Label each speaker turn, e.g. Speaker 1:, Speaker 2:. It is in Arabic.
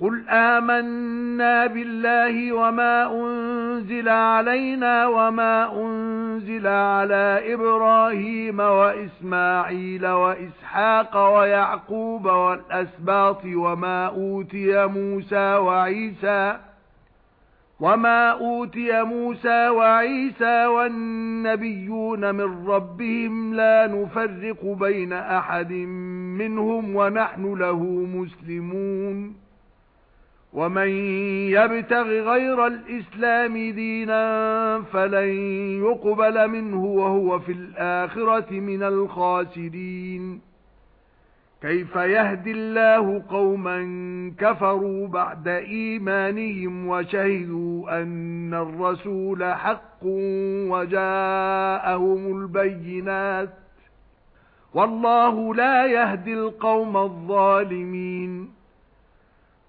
Speaker 1: قُلْ آمَنَّا بِاللَّهِ وَمَا أُنْزِلَ عَلَيْنَا وَمَا أُنْزِلَ عَلَى إِبْرَاهِيمَ وَإِسْمَاعِيلَ وَإِسْحَاقَ وَيَعْقُوبَ وَالْأَسْبَاطِ وَمَا أُوتِيَ مُوسَى وَعِيسَى وَمَا أُوتِيَ مُوسَى وَعِيسَى وَالنَّبِيُّونَ مِنْ رَبِّهِمْ لَا نُفَرِّقُ بَيْنَ أَحَدٍ مِنْهُمْ وَنَحْنُ لَهُ مُسْلِمُونَ وَمَن يَبْتَغِ غَيْرَ الْإِسْلَامِ دِينًا فَلَن يُقْبَلَ مِنْهُ وَهُوَ فِي الْآخِرَةِ مِنَ الْخَاسِرِينَ. كَيْفَ يَهْدِي اللَّهُ قَوْمًا كَفَرُوا بَعْدَ إِيمَانِهِمْ وَشَهِدُوا أَنَّ الرَّسُولَ حَقٌّ وَجَاءَهُمُ الْبَيِّنَاتُ. وَاللَّهُ لَا يَهْدِي الْقَوْمَ الظَّالِمِينَ.